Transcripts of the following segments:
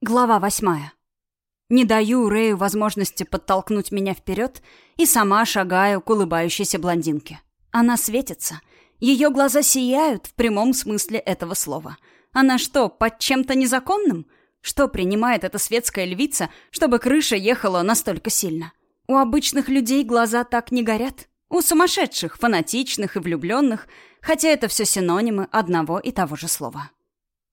Глава восьмая. Не даю Рэю возможности подтолкнуть меня вперед и сама шагаю к улыбающейся блондинке. Она светится. Ее глаза сияют в прямом смысле этого слова. Она что, под чем-то незаконным? Что принимает эта светская львица, чтобы крыша ехала настолько сильно? У обычных людей глаза так не горят. У сумасшедших, фанатичных и влюбленных, хотя это все синонимы одного и того же слова.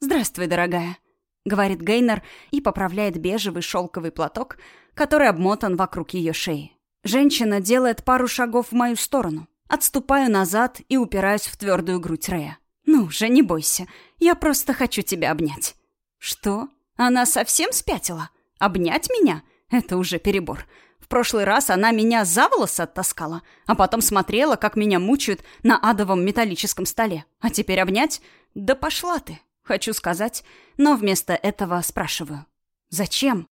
«Здравствуй, дорогая», — говорит Гейнер и поправляет бежевый шелковый платок, который обмотан вокруг ее шеи. Женщина делает пару шагов в мою сторону. Отступаю назад и упираюсь в твердую грудь Рея. «Ну же, не бойся. Я просто хочу тебя обнять». «Что? Она совсем спятила? Обнять меня? Это уже перебор. В прошлый раз она меня за волосы оттаскала, а потом смотрела, как меня мучают на адовом металлическом столе. А теперь обнять? Да пошла ты!» Хочу сказать, но вместо этого спрашиваю. «Зачем?»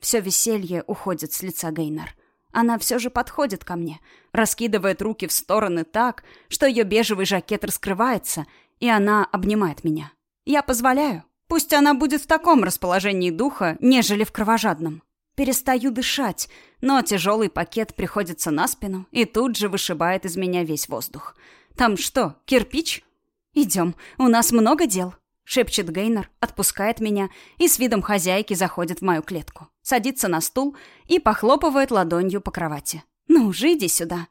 Все веселье уходит с лица Гейнер. Она все же подходит ко мне, раскидывает руки в стороны так, что ее бежевый жакет раскрывается, и она обнимает меня. Я позволяю. Пусть она будет в таком расположении духа, нежели в кровожадном. Перестаю дышать, но тяжелый пакет приходится на спину и тут же вышибает из меня весь воздух. Там что, кирпич? Идем, у нас много дел шепчет Гейнер, отпускает меня и с видом хозяйки заходит в мою клетку. Садится на стул и похлопывает ладонью по кровати. «Ну уже иди сюда».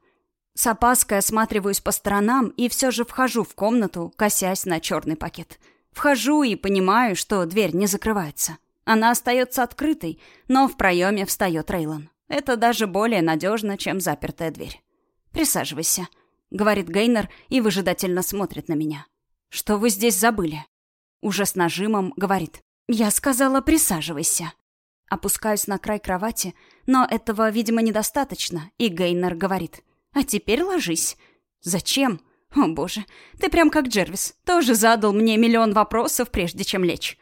С опаской осматриваюсь по сторонам и все же вхожу в комнату, косясь на черный пакет. Вхожу и понимаю, что дверь не закрывается. Она остается открытой, но в проеме встает Рейлон. Это даже более надежно, чем запертая дверь. «Присаживайся», — говорит Гейнер и выжидательно смотрит на меня. «Что вы здесь забыли?» Уже с нажимом говорит. «Я сказала, присаживайся». Опускаюсь на край кровати, но этого, видимо, недостаточно, и Гейнер говорит. «А теперь ложись». «Зачем?» «О, боже, ты прям как Джервис. Тоже задал мне миллион вопросов, прежде чем лечь».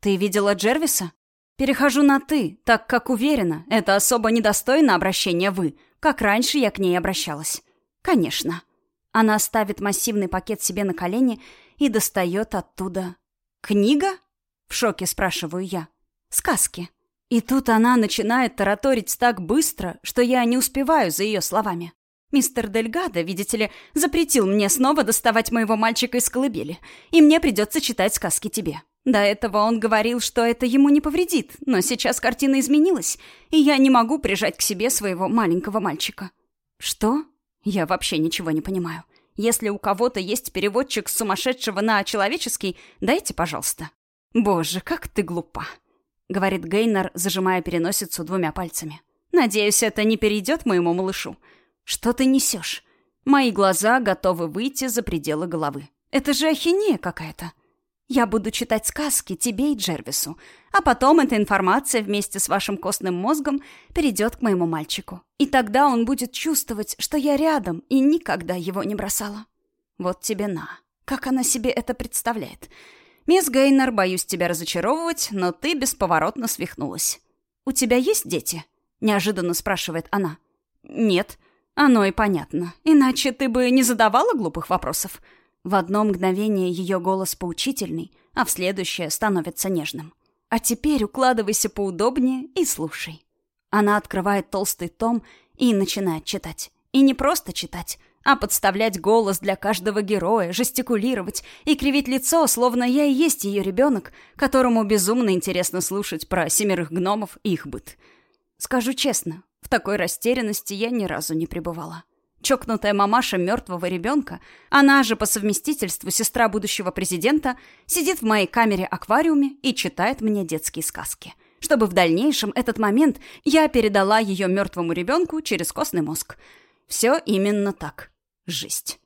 «Ты видела Джервиса?» «Перехожу на «ты», так как уверена, это особо недостойно обращения «вы», как раньше я к ней обращалась». «Конечно». Она ставит массивный пакет себе на колени и достает оттуда «Книга?» — в шоке спрашиваю я. «Сказки». И тут она начинает тараторить так быстро, что я не успеваю за ее словами. Мистер Дельгадо, видите ли, запретил мне снова доставать моего мальчика из колыбели, и мне придется читать сказки тебе. До этого он говорил, что это ему не повредит, но сейчас картина изменилась, и я не могу прижать к себе своего маленького мальчика. Что? Я вообще ничего не понимаю. Если у кого-то есть переводчик с сумасшедшего на человеческий, дайте, пожалуйста». «Боже, как ты глупа», — говорит Гейнер, зажимая переносицу двумя пальцами. «Надеюсь, это не перейдет моему малышу. Что ты несешь? Мои глаза готовы выйти за пределы головы. Это же ахинея какая-то. Я буду читать сказки тебе и Джервису, а потом эта информация вместе с вашим костным мозгом перейдет к моему мальчику. И тогда он будет чувствовать, что я рядом и никогда его не бросала. Вот тебе на. Как она себе это представляет? Мисс Гейнер, боюсь тебя разочаровывать, но ты бесповоротно свихнулась. «У тебя есть дети?» — неожиданно спрашивает она. «Нет». «Оно и понятно. Иначе ты бы не задавала глупых вопросов. В одно мгновение ее голос поучительный, а в следующее становится нежным. А теперь укладывайся поудобнее и слушай. Она открывает толстый том и начинает читать. И не просто читать, а подставлять голос для каждого героя, жестикулировать и кривить лицо, словно я и есть ее ребенок, которому безумно интересно слушать про семерых гномов и их быт. Скажу честно, в такой растерянности я ни разу не пребывала. Чокнутая мамаша мертвого ребенка, она же по совместительству сестра будущего президента, сидит в моей камере-аквариуме и читает мне детские сказки. Чтобы в дальнейшем этот момент я передала ее мертвому ребенку через костный мозг. Все именно так. Жесть.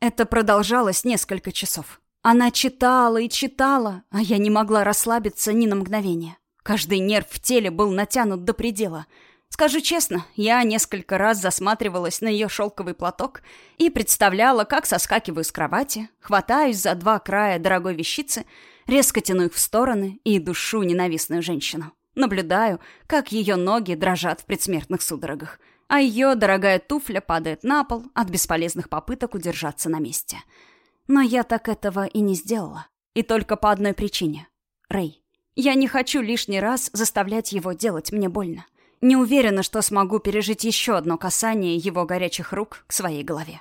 Это продолжалось несколько часов. Она читала и читала, а я не могла расслабиться ни на мгновение. Каждый нерв в теле был натянут до предела — Скажу честно, я несколько раз засматривалась на ее шелковый платок и представляла, как соскакиваю с кровати, хватаюсь за два края дорогой вещицы, резко тяну их в стороны и душу ненавистную женщину. Наблюдаю, как ее ноги дрожат в предсмертных судорогах, а ее дорогая туфля падает на пол от бесполезных попыток удержаться на месте. Но я так этого и не сделала. И только по одной причине. Рэй. Я не хочу лишний раз заставлять его делать мне больно. Не уверена, что смогу пережить еще одно касание его горячих рук к своей голове.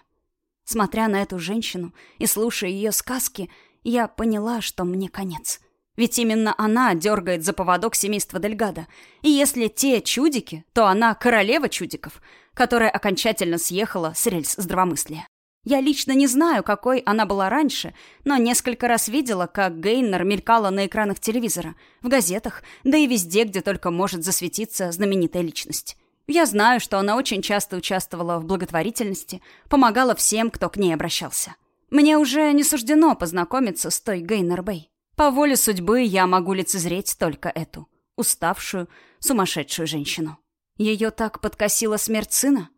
Смотря на эту женщину и слушая ее сказки, я поняла, что мне конец. Ведь именно она дергает за поводок семейства Дельгада. И если те чудики, то она королева чудиков, которая окончательно съехала с рельс здравомыслия. Я лично не знаю, какой она была раньше, но несколько раз видела, как Гейнер мелькала на экранах телевизора, в газетах, да и везде, где только может засветиться знаменитая личность. Я знаю, что она очень часто участвовала в благотворительности, помогала всем, кто к ней обращался. Мне уже не суждено познакомиться с той Гейнер Бэй. По воле судьбы я могу лицезреть только эту, уставшую, сумасшедшую женщину. Ее так подкосила смерть сына?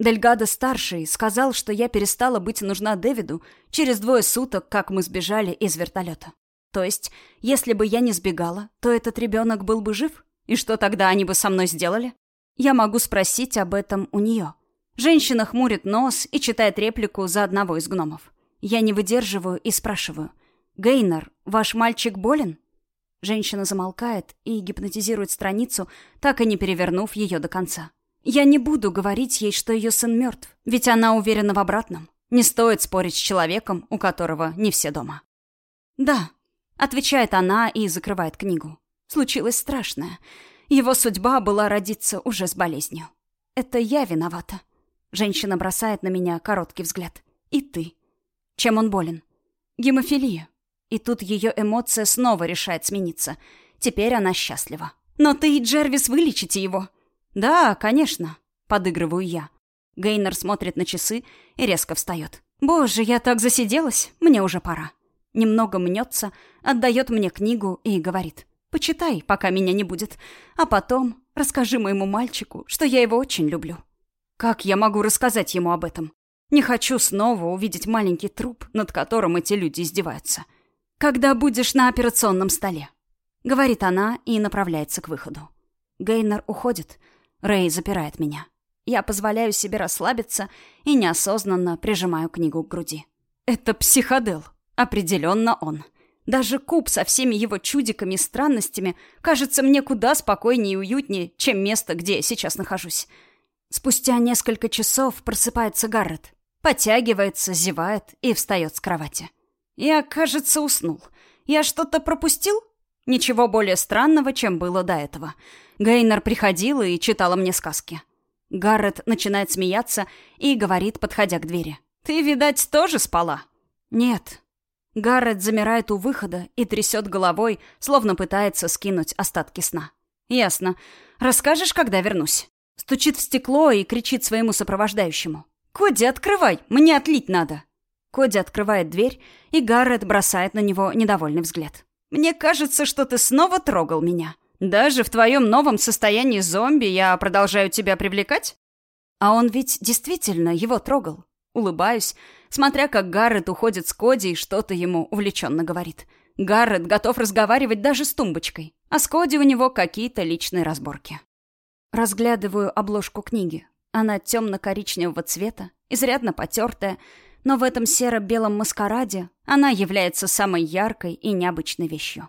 Дельгадо-старший сказал, что я перестала быть нужна Дэвиду через двое суток, как мы сбежали из вертолета. То есть, если бы я не сбегала, то этот ребенок был бы жив? И что тогда они бы со мной сделали? Я могу спросить об этом у нее. Женщина хмурит нос и читает реплику за одного из гномов. Я не выдерживаю и спрашиваю. «Гейнер, ваш мальчик болен?» Женщина замолкает и гипнотизирует страницу, так и не перевернув ее до конца. Я не буду говорить ей, что ее сын мертв, ведь она уверена в обратном. Не стоит спорить с человеком, у которого не все дома. «Да», — отвечает она и закрывает книгу. «Случилось страшное. Его судьба была родиться уже с болезнью. Это я виновата». Женщина бросает на меня короткий взгляд. «И ты. Чем он болен?» «Гемофилия». И тут ее эмоция снова решает смениться. Теперь она счастлива. «Но ты и Джервис вылечите его», «Да, конечно», — подыгрываю я. Гейнер смотрит на часы и резко встает. «Боже, я так засиделась, мне уже пора». Немного мнется, отдает мне книгу и говорит. «Почитай, пока меня не будет. А потом расскажи моему мальчику, что я его очень люблю». Как я могу рассказать ему об этом? Не хочу снова увидеть маленький труп, над которым эти люди издеваются. «Когда будешь на операционном столе», — говорит она и направляется к выходу. Гейнер уходит, Рэй запирает меня. Я позволяю себе расслабиться и неосознанно прижимаю книгу к груди. Это психодел. Определенно он. Даже куб со всеми его чудиками и странностями кажется мне куда спокойнее и уютнее, чем место, где я сейчас нахожусь. Спустя несколько часов просыпается Гаррет. Подтягивается, зевает и встает с кровати. Я, кажется, уснул. Я что-то пропустил? Ничего более странного, чем было до этого. Гейнер приходила и читала мне сказки. Гаррет начинает смеяться и говорит, подходя к двери. «Ты, видать, тоже спала?» «Нет». Гаррет замирает у выхода и трясет головой, словно пытается скинуть остатки сна. «Ясно. Расскажешь, когда вернусь?» Стучит в стекло и кричит своему сопровождающему. «Коди, открывай! Мне отлить надо!» Коди открывает дверь, и Гаррет бросает на него недовольный взгляд. «Мне кажется, что ты снова трогал меня. Даже в твоем новом состоянии зомби я продолжаю тебя привлекать? А он ведь действительно его трогал. Улыбаюсь, смотря как Гаррет уходит с Коди и что-то ему увлеченно говорит. Гаррет готов разговаривать даже с тумбочкой, а с Коди у него какие-то личные разборки. Разглядываю обложку книги. Она темно-коричневого цвета, изрядно потертая, но в этом серо-белом маскараде она является самой яркой и необычной вещью.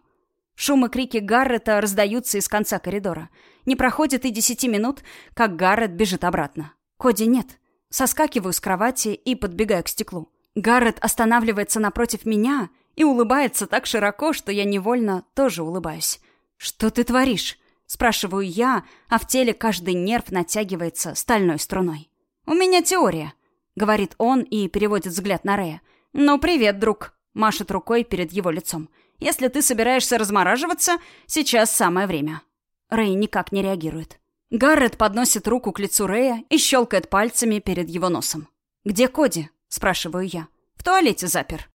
Шум и крики Гаррета раздаются из конца коридора. Не проходит и десяти минут, как Гаррет бежит обратно. Коди нет. Соскакиваю с кровати и подбегаю к стеклу. Гаррет останавливается напротив меня и улыбается так широко, что я невольно тоже улыбаюсь. «Что ты творишь?» — спрашиваю я, а в теле каждый нерв натягивается стальной струной. «У меня теория», — говорит он и переводит взгляд на Рея. «Ну, привет, друг», — машет рукой перед его лицом. Если ты собираешься размораживаться, сейчас самое время». Рэй никак не реагирует. Гаррет подносит руку к лицу Рэя и щелкает пальцами перед его носом. «Где Коди?» – спрашиваю я. «В туалете запер».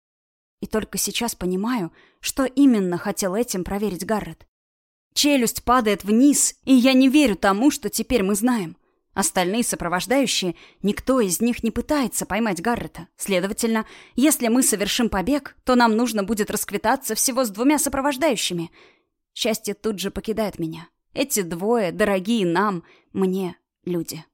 И только сейчас понимаю, что именно хотел этим проверить Гаррет. Челюсть падает вниз, и я не верю тому, что теперь мы знаем. Остальные сопровождающие, никто из них не пытается поймать Гаррета. Следовательно, если мы совершим побег, то нам нужно будет расквитаться всего с двумя сопровождающими. Счастье тут же покидает меня. Эти двое, дорогие нам, мне, люди.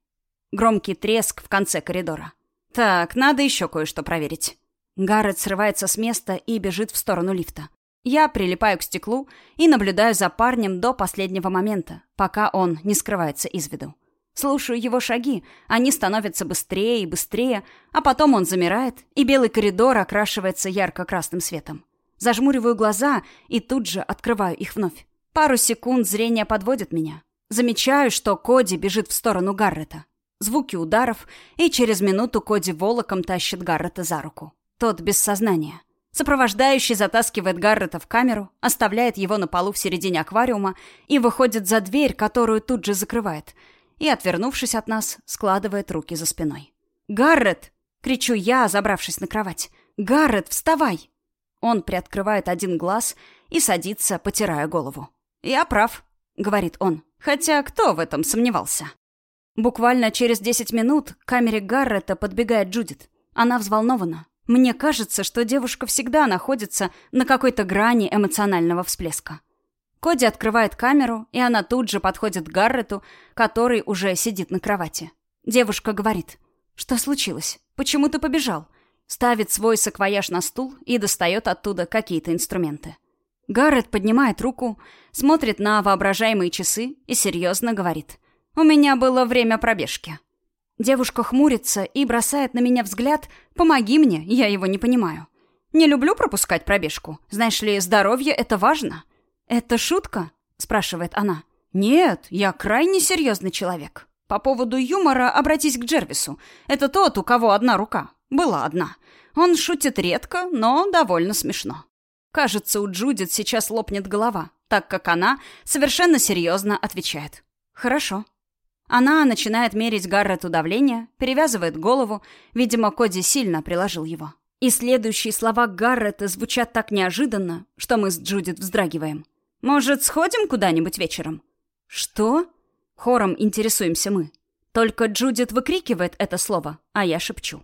Громкий треск в конце коридора. Так, надо еще кое-что проверить. Гаррет срывается с места и бежит в сторону лифта. Я прилипаю к стеклу и наблюдаю за парнем до последнего момента, пока он не скрывается из виду. Слушаю его шаги, они становятся быстрее и быстрее, а потом он замирает, и белый коридор окрашивается ярко-красным светом. Зажмуриваю глаза и тут же открываю их вновь. Пару секунд зрение подводит меня. Замечаю, что Коди бежит в сторону Гаррета. Звуки ударов, и через минуту Коди волоком тащит Гаррета за руку. Тот без сознания. Сопровождающий затаскивает Гаррета в камеру, оставляет его на полу в середине аквариума и выходит за дверь, которую тут же закрывает, и, отвернувшись от нас, складывает руки за спиной. «Гаррет!» — кричу я, забравшись на кровать. «Гаррет, вставай!» Он приоткрывает один глаз и садится, потирая голову. «Я прав», — говорит он. «Хотя кто в этом сомневался?» Буквально через десять минут к камере Гаррета подбегает Джудит. Она взволнована, мне кажется, что девушка всегда находится на какой-то грани эмоционального всплеска. Коди открывает камеру, и она тут же подходит к Гаррету, который уже сидит на кровати. Девушка говорит, «Что случилось? Почему ты побежал?» Ставит свой саквояж на стул и достает оттуда какие-то инструменты. Гаррет поднимает руку, смотрит на воображаемые часы и серьезно говорит, «У меня было время пробежки». Девушка хмурится и бросает на меня взгляд «Помоги мне, я его не понимаю». Не люблю пропускать пробежку. Знаешь ли, здоровье — это важно. «Это шутка?» — спрашивает она. «Нет, я крайне серьезный человек. По поводу юмора обратись к Джервису. Это тот, у кого одна рука. Была одна. Он шутит редко, но довольно смешно. Кажется, у Джудит сейчас лопнет голова, так как она совершенно серьезно отвечает. «Хорошо». Она начинает мерить Гаррету давление, перевязывает голову. Видимо, Коди сильно приложил его. И следующие слова Гаррета звучат так неожиданно, что мы с Джудит вздрагиваем. «Может, сходим куда-нибудь вечером?» «Что?» Хором интересуемся мы. Только Джудит выкрикивает это слово, а я шепчу.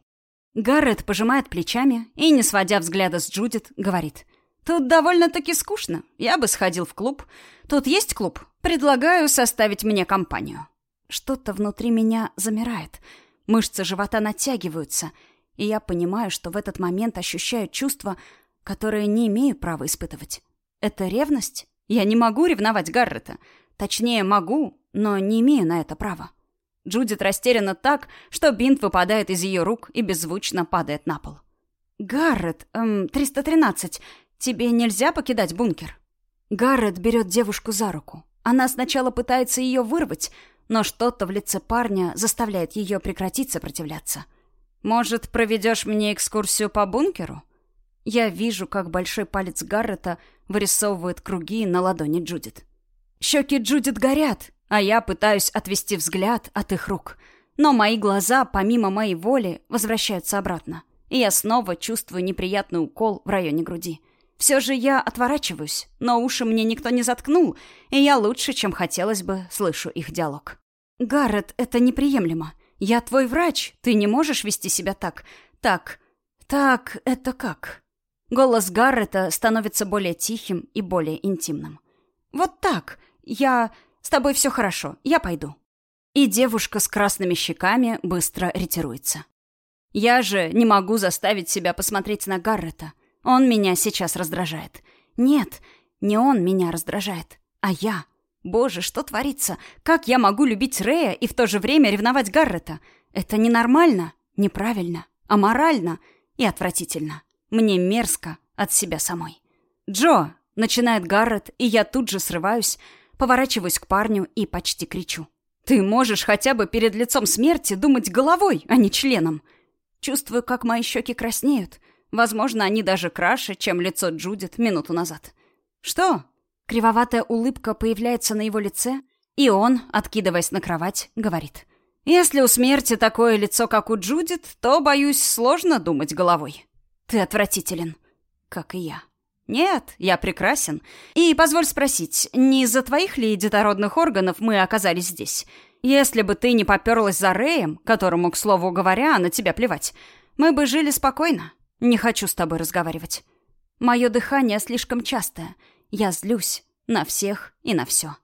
Гаррет пожимает плечами и, не сводя взгляда с Джудит, говорит. «Тут довольно-таки скучно. Я бы сходил в клуб. Тут есть клуб. Предлагаю составить мне компанию». Что-то внутри меня замирает. Мышцы живота натягиваются, и я понимаю, что в этот момент ощущаю чувство, которое не имею права испытывать. Это ревность? Я не могу ревновать Гаррета. Точнее, могу, но не имею на это права. Джудит растеряна так, что бинт выпадает из ее рук и беззвучно падает на пол. «Гаррет, эм, 313, тебе нельзя покидать бункер?» Гаррет берет девушку за руку. Она сначала пытается ее вырвать, но что-то в лице парня заставляет ее прекратить сопротивляться. «Может, проведешь мне экскурсию по бункеру?» Я вижу, как большой палец Гаррета вырисовывает круги на ладони Джудит. Щеки Джудит горят, а я пытаюсь отвести взгляд от их рук. Но мои глаза, помимо моей воли, возвращаются обратно. И я снова чувствую неприятный укол в районе груди. Все же я отворачиваюсь, но уши мне никто не заткнул, и я лучше, чем хотелось бы, слышу их диалог. «Гаррет, это неприемлемо. Я твой врач, ты не можешь вести себя так. Так, так, это как?» Голос Гаррета становится более тихим и более интимным. «Вот так. Я... С тобой все хорошо. Я пойду». И девушка с красными щеками быстро ретируется. Я же не могу заставить себя посмотреть на Гаррета. Он меня сейчас раздражает. Нет, не он меня раздражает, а я. Боже, что творится? Как я могу любить Рея и в то же время ревновать Гаррета? Это ненормально, неправильно, аморально и отвратительно. Мне мерзко от себя самой. «Джо!» — начинает Гаррет, и я тут же срываюсь, поворачиваюсь к парню и почти кричу. «Ты можешь хотя бы перед лицом смерти думать головой, а не членом!» Чувствую, как мои щеки краснеют. Возможно, они даже краше, чем лицо Джудит минуту назад. «Что?» Кривоватая улыбка появляется на его лице, и он, откидываясь на кровать, говорит. «Если у смерти такое лицо, как у Джудит, то, боюсь, сложно думать головой. Ты отвратителен, как и я». «Нет, я прекрасен. И позволь спросить, не из-за твоих ли детородных органов мы оказались здесь? Если бы ты не поперлась за Рэем, которому, к слову говоря, на тебя плевать, мы бы жили спокойно. Не хочу с тобой разговаривать. Мое дыхание слишком частое. Я злюсь на всех и на все.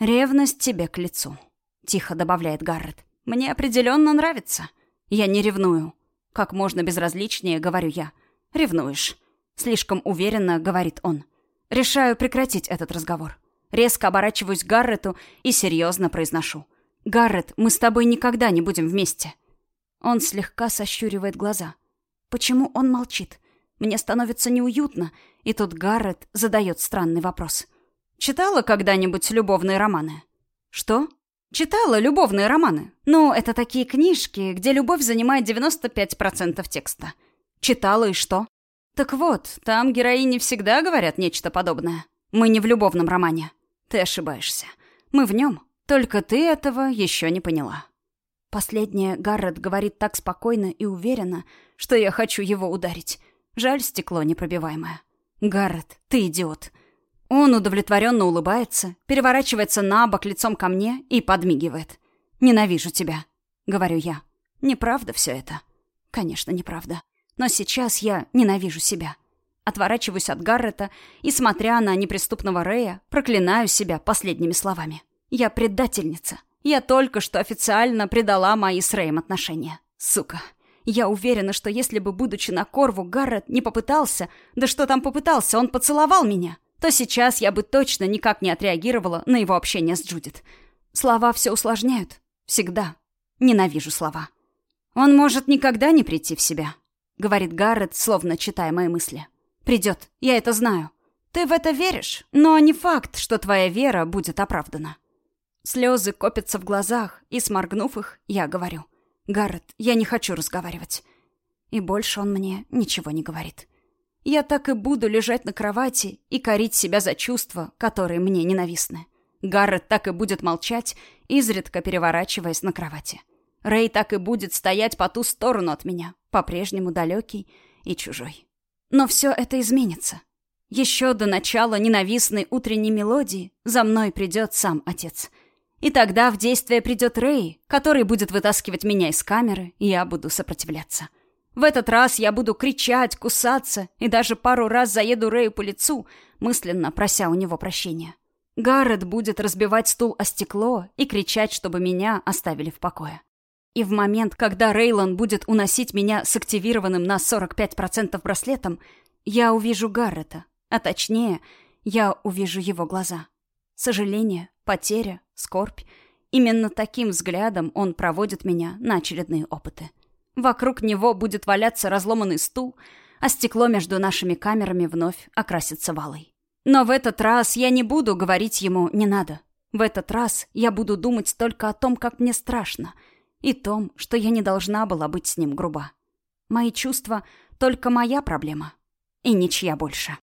Ревность тебе к лицу», — тихо добавляет Гаррет. «Мне определенно нравится. Я не ревную. Как можно безразличнее, говорю я. Ревнуешь. Слишком уверенно, говорит он. Решаю прекратить этот разговор. Резко оборачиваюсь к Гаррету и серьезно произношу. «Гаррет, мы с тобой никогда не будем вместе». Он слегка сощуривает глаза. Почему он молчит? Мне становится неуютно, и тут Гаррет задает странный вопрос. «Читала когда-нибудь любовные романы?» «Что?» «Читала любовные романы. Ну, это такие книжки, где любовь занимает 95% текста». «Читала и что?» «Так вот, там героини всегда говорят нечто подобное. Мы не в любовном романе. Ты ошибаешься. Мы в нем. Только ты этого еще не поняла». Последнее Гаррет говорит так спокойно и уверенно, что я хочу его ударить. Жаль, стекло непробиваемое. «Гаррет, ты идиот». Он удовлетворенно улыбается, переворачивается на бок лицом ко мне и подмигивает. «Ненавижу тебя», — говорю я. «Неправда все это?» «Конечно, неправда. Но сейчас я ненавижу себя». Отворачиваюсь от Гаррета и, смотря на неприступного Рея, проклинаю себя последними словами. «Я предательница. Я только что официально предала мои с Рэем отношения. Сука. Я уверена, что если бы, будучи на Корву, Гаррет не попытался, да что там попытался, он поцеловал меня, то сейчас я бы точно никак не отреагировала на его общение с Джудит. Слова все усложняют. Всегда. Ненавижу слова. Он может никогда не прийти в себя, говорит Гаррет, словно читая мои мысли. Придет, я это знаю. Ты в это веришь, но не факт, что твоя вера будет оправдана. Слезы копятся в глазах, и, сморгнув их, я говорю. «Гаррет, я не хочу разговаривать». И больше он мне ничего не говорит. Я так и буду лежать на кровати и корить себя за чувства, которые мне ненавистны. Гаррет так и будет молчать, изредка переворачиваясь на кровати. Рэй так и будет стоять по ту сторону от меня, по-прежнему далекий и чужой. Но все это изменится. Еще до начала ненавистной утренней мелодии за мной придет сам отец — и тогда в действие придет Рэй, который будет вытаскивать меня из камеры, и я буду сопротивляться. В этот раз я буду кричать, кусаться и даже пару раз заеду Рэю по лицу, мысленно прося у него прощения. Гаррет будет разбивать стул о стекло и кричать, чтобы меня оставили в покое. И в момент, когда Рейлон будет уносить меня с активированным на 45% браслетом, я увижу Гаррета, а точнее, я увижу его глаза. Сожаление, потеря, скорбь. Именно таким взглядом он проводит меня на очередные опыты. Вокруг него будет валяться разломанный стул, а стекло между нашими камерами вновь окрасится валой. Но в этот раз я не буду говорить ему «не надо». В этот раз я буду думать только о том, как мне страшно, и том, что я не должна была быть с ним груба. Мои чувства — только моя проблема, и ничья больше.